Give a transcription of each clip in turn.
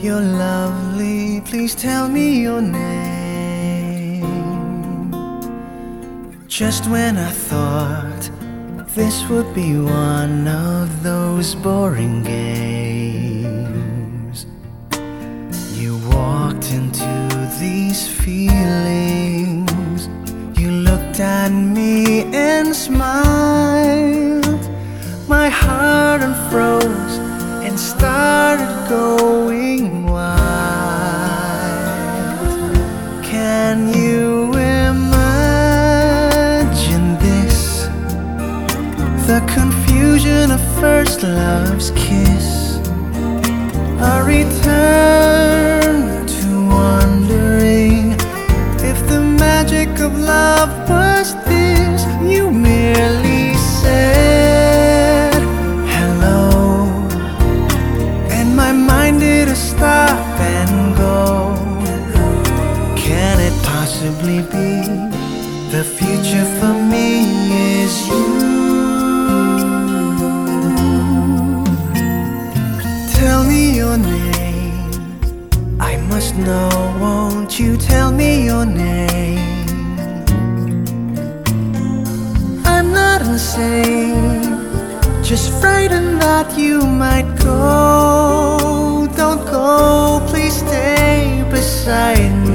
You're lovely, please tell me your name. Just when I thought this would be one of those boring games, you walked into these feelings. You looked at me and smiled. The confusion of first love's kiss, a return to wondering if the magic of love was this. You merely said hello. And my mind did a stop and go. Can it possibly be the future your name. I must know, won't you tell me your name? I'm not insane. Just frightened that you might go. Don't go, please stay beside me.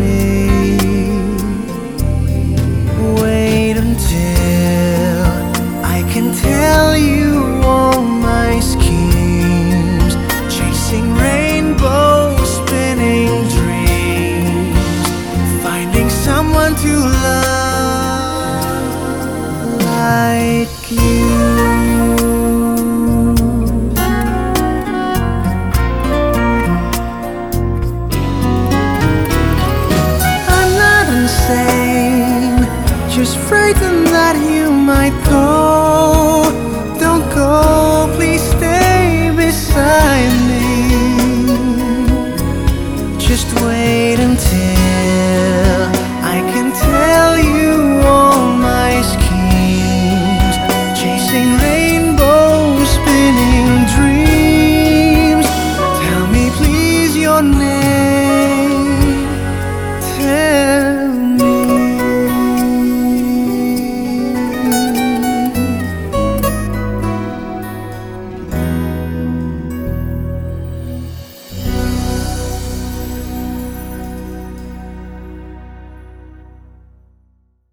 Frightened that you might go.